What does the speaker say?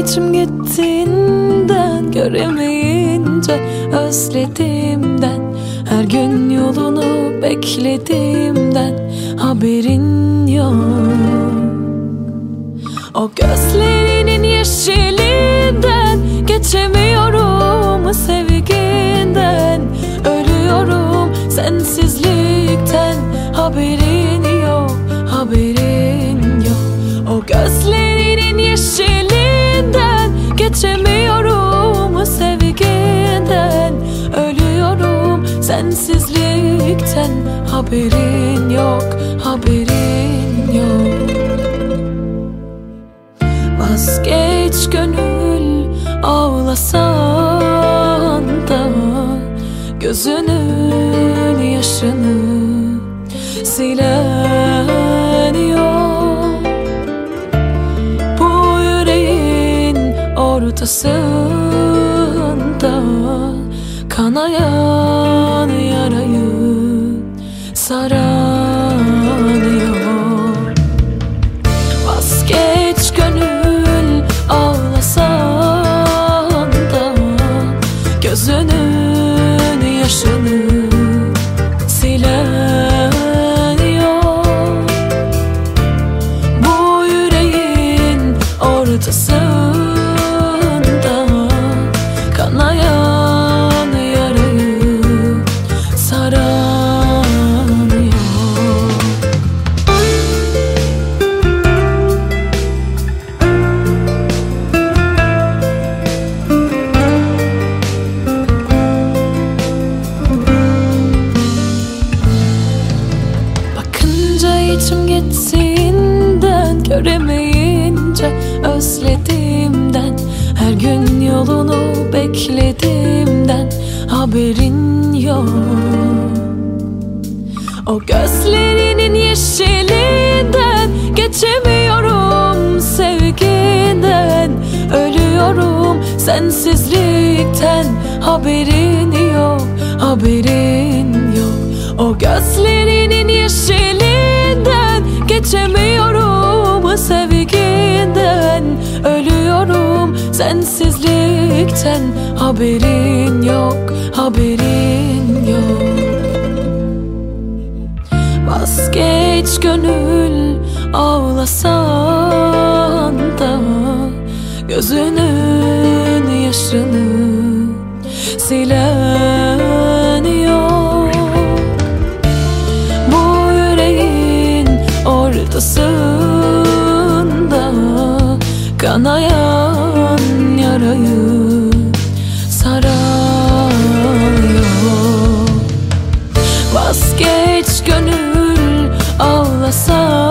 İçim gittiğinden Göremeyince özlediğimden Her gün yolunu beklediğimden Haberin yok. O gözlerinin yeşilinden Haberin yok, haberin yok. Vazgeç gönül ağlasan da Gözünün yaşını silen yok. Bu yüreğin ortasında Kanayan yarayı saran yok Vazgeç gönül ağlasan da Gözünün yaşını Göremeyince özlediğimden Her gün yolunu beklediğimden Haberin yok. O gözlerinin yeşilinden Geçemiyorum sevginden Ölüyorum sensizlikten Haberin yok, haberin sensizlikten Haberin yok, haberin yok. Vazgeç gönül ağlasan da Gözünün yaşını silen yok. Bu yüreğin ortasında Kanayan ağlasan